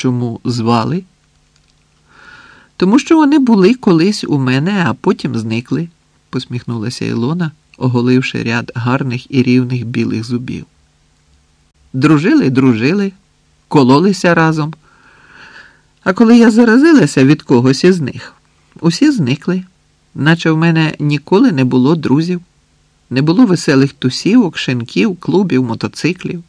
Чому звали? Тому що вони були колись у мене, а потім зникли, посміхнулася Ілона, оголивши ряд гарних і рівних білих зубів. Дружили, дружили, кололися разом. А коли я заразилася від когось із них, усі зникли, наче в мене ніколи не було друзів, не було веселих тусівок, шинків, клубів, мотоциклів.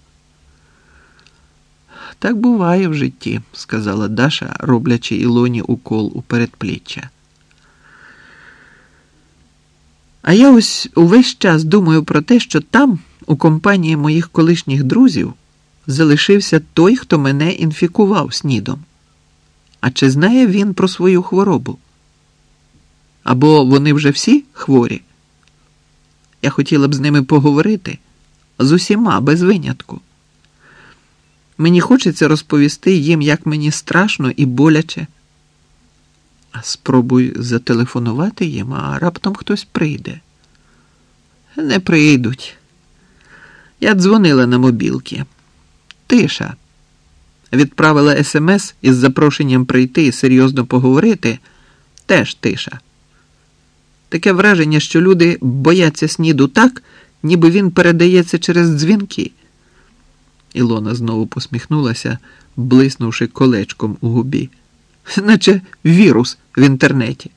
Так буває в житті, сказала Даша, роблячи Ілоні укол у передпліччя. А я ось увесь час думаю про те, що там, у компанії моїх колишніх друзів, залишився той, хто мене інфікував снідом. А чи знає він про свою хворобу? Або вони вже всі хворі? Я хотіла б з ними поговорити з усіма без винятку. Мені хочеться розповісти їм, як мені страшно і боляче. А спробуй зателефонувати їм, а раптом хтось прийде. Не прийдуть. Я дзвонила на мобілки. Тиша. Відправила смс із запрошенням прийти і серйозно поговорити. Теж тиша. Таке враження, що люди бояться сніду так, ніби він передається через дзвінки. Ілона знову посміхнулася, блиснувши колечком у губі, наче вірус в інтернеті.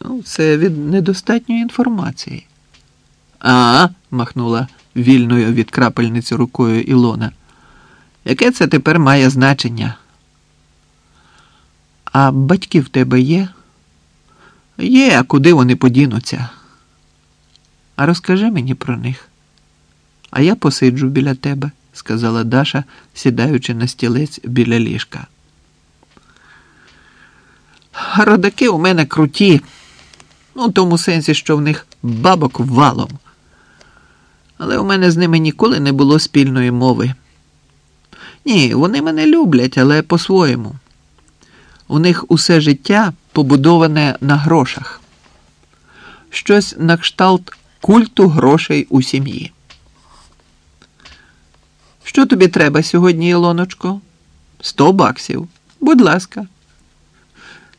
Ну, це від недостатньої інформації. А, махнула вільною від крапельниці рукою Ілона. Яке це тепер має значення? А батьки в тебе є? Є, а куди вони подінуться? А розкажи мені про них. А я посиджу біля тебе, сказала Даша, сідаючи на стілець біля ліжка. Родаки у мене круті, ну, в тому сенсі, що в них бабок валом. Але у мене з ними ніколи не було спільної мови. Ні, вони мене люблять, але по-своєму. У них усе життя побудоване на грошах, щось на кшталт культу грошей у сім'ї. Що тобі треба сьогодні, Ілоночко? Сто баксів. Будь ласка.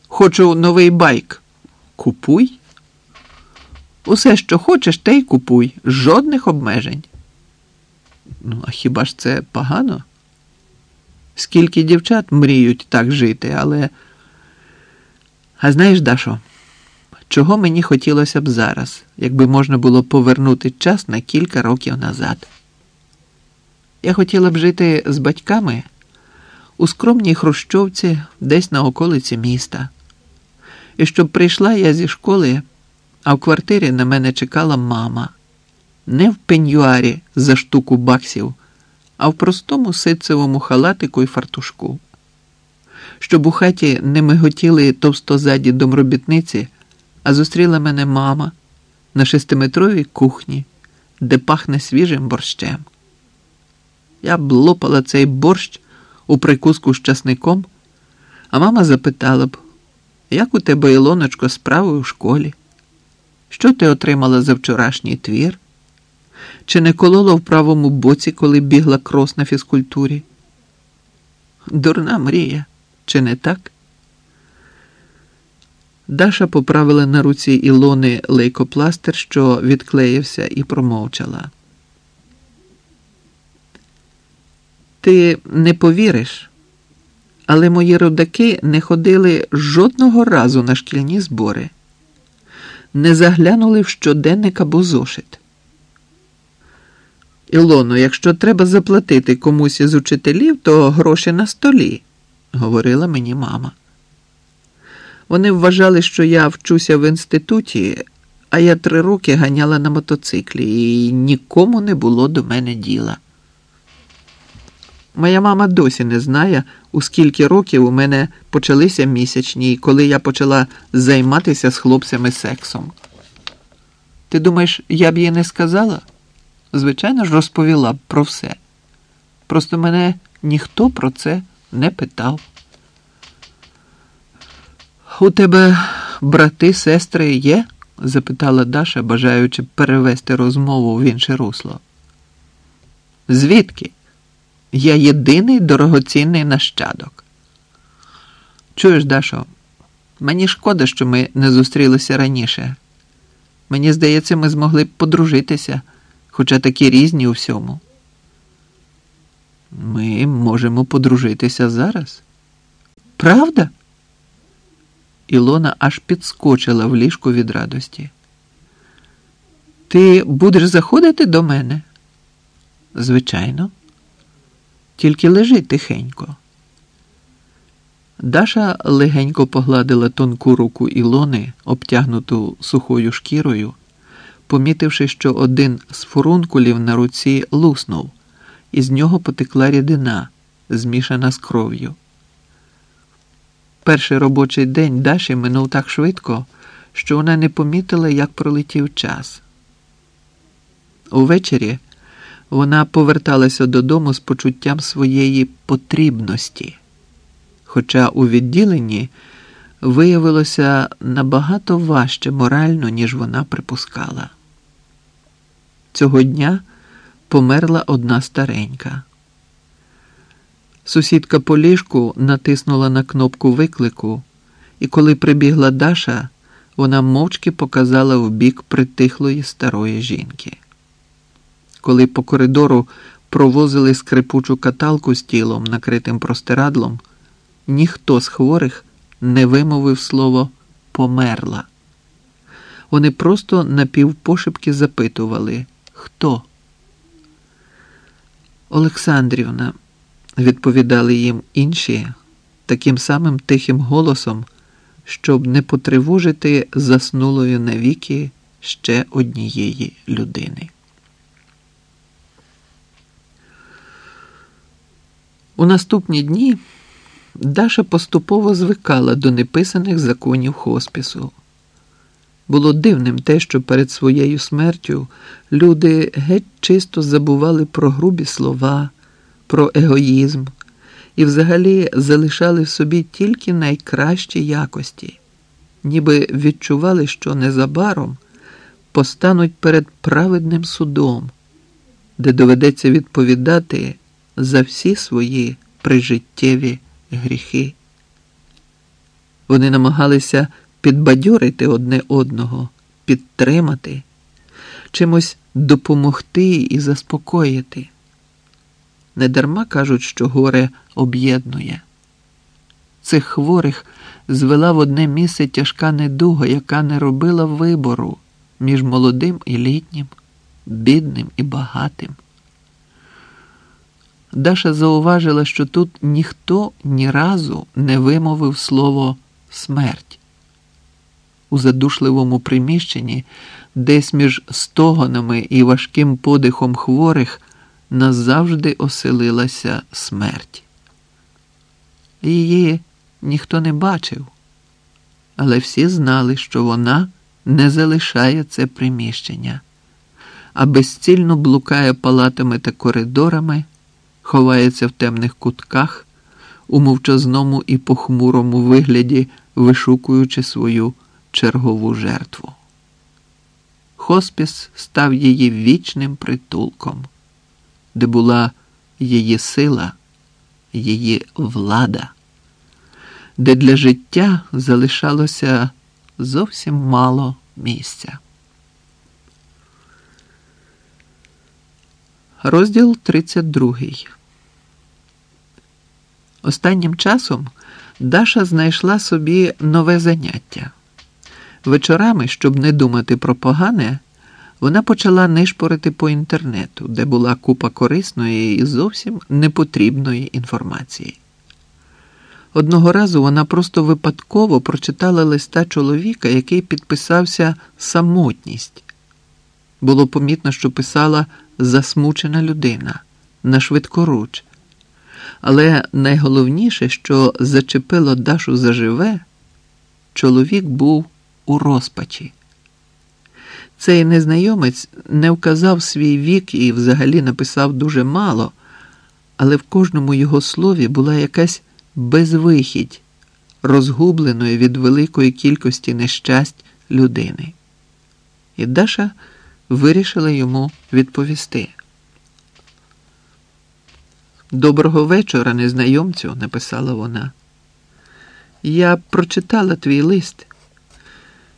Хочу новий байк. Купуй. Усе, що хочеш, те й купуй. Жодних обмежень. Ну, а хіба ж це погано? Скільки дівчат мріють так жити, але. А знаєш, Дашо, чого мені хотілося б зараз, якби можна було повернути час на кілька років назад? Я хотіла б жити з батьками у скромній хрущовці десь на околиці міста. І щоб прийшла я зі школи, а в квартирі на мене чекала мама. Не в пеньюарі за штуку баксів, а в простому ситцевому халатику і фартушку. Щоб у хаті не миготіли товстозаді домробітниці, а зустріла мене мама на шестиметровій кухні, де пахне свіжим борщем. Я б лопала цей борщ у прикуску з часником, а мама запитала б, як у тебе, Ілоночко, справи у школі? Що ти отримала за вчорашній твір? Чи не колола в правому боці, коли бігла крос на фізкультурі? Дурна мрія, чи не так? Даша поправила на руці Ілони лейкопластир, що відклеївся, і промовчала. Ти не повіриш, але мої родаки не ходили жодного разу на шкільні збори, не заглянули в щоденник або зошит. Ілоно, якщо треба заплатити комусь із учителів, то гроші на столі, говорила мені мама. Вони вважали, що я вчуся в інституті, а я три роки ганяла на мотоциклі, і нікому не було до мене діла. Моя мама досі не знає, у скільки років у мене почалися місячні, коли я почала займатися з хлопцями сексом. Ти думаєш, я б їй не сказала? Звичайно ж, розповіла б про все. Просто мене ніхто про це не питав. У тебе брати, сестри є? запитала Даша, бажаючи перевести розмову в інше русло. Звідки? Я єдиний дорогоцінний нащадок. Чуєш, Дашо, мені шкода, що ми не зустрілися раніше. Мені здається, ми змогли б подружитися, хоча такі різні у всьому. Ми можемо подружитися зараз. Правда? Ілона аж підскочила в ліжку від радості. Ти будеш заходити до мене? Звичайно. Тільки лежи тихенько. Даша легенько погладила тонку руку Ілони, обтягнуту сухою шкірою, помітивши, що один з фурункулів на руці луснув, і з нього потекла рідина, змішана з кров'ю. Перший робочий день Даші минув так швидко, що вона не помітила, як пролетів час. Увечері вона поверталася додому з почуттям своєї потрібності, хоча у відділенні виявилося набагато важче морально, ніж вона припускала. Цього дня померла одна старенька. Сусідка по ліжку натиснула на кнопку виклику, і коли прибігла Даша, вона мовчки показала в бік притихлої старої жінки. Коли по коридору провозили скрипучу каталку з тілом, накритим простирадлом, ніхто з хворих не вимовив слово померла. Вони просто напівпошепки запитували хто? Олександрівна, відповідали їм інші таким самим тихим голосом, щоб не потривожити заснулої навіки ще однієї людини. У наступні дні Даша поступово звикала до неписаних законів хоспісу. Було дивним те, що перед своєю смертю люди геть чисто забували про грубі слова, про егоїзм і взагалі залишали в собі тільки найкращі якості, ніби відчували, що незабаром постануть перед праведним судом, де доведеться відповідати за всі свої прижиттєві гріхи. Вони намагалися підбадьорити одне одного, підтримати, чимось допомогти і заспокоїти. Недарма кажуть, що горе об'єднує. Цих хворих звела в одне місце тяжка недуга, яка не робила вибору між молодим і літнім, бідним і багатим. Даша зауважила, що тут ніхто ні разу не вимовив слово смерть. У задушливому приміщенні, десь між стогонами і важким подихом хворих, назавжди оселилася смерть. Її ніхто не бачив, але всі знали, що вона не залишає це приміщення, а безцільно блукає палатами та коридорами ховається в темних кутках, у мовчазному і похмурому вигляді, вишукуючи свою чергову жертву. Хоспіс став її вічним притулком, де була її сила, її влада, де для життя залишалося зовсім мало місця. Розділ 32 Останнім часом Даша знайшла собі нове заняття. Вечорами, щоб не думати про погане, вона почала нишпорити по інтернету, де була купа корисної і зовсім непотрібної інформації. Одного разу вона просто випадково прочитала листа чоловіка, який підписався самотність. Було помітно, що писала засмучена людина на швидкоруч. Але найголовніше, що зачепило Дашу заживе, чоловік був у розпачі. Цей незнайомець не вказав свій вік і взагалі написав дуже мало, але в кожному його слові була якась безвихідь, розгубленої від великої кількості нещасть людини. І Даша вирішила йому відповісти. Доброго вечора, незнайомцю, написала вона. Я прочитала твій лист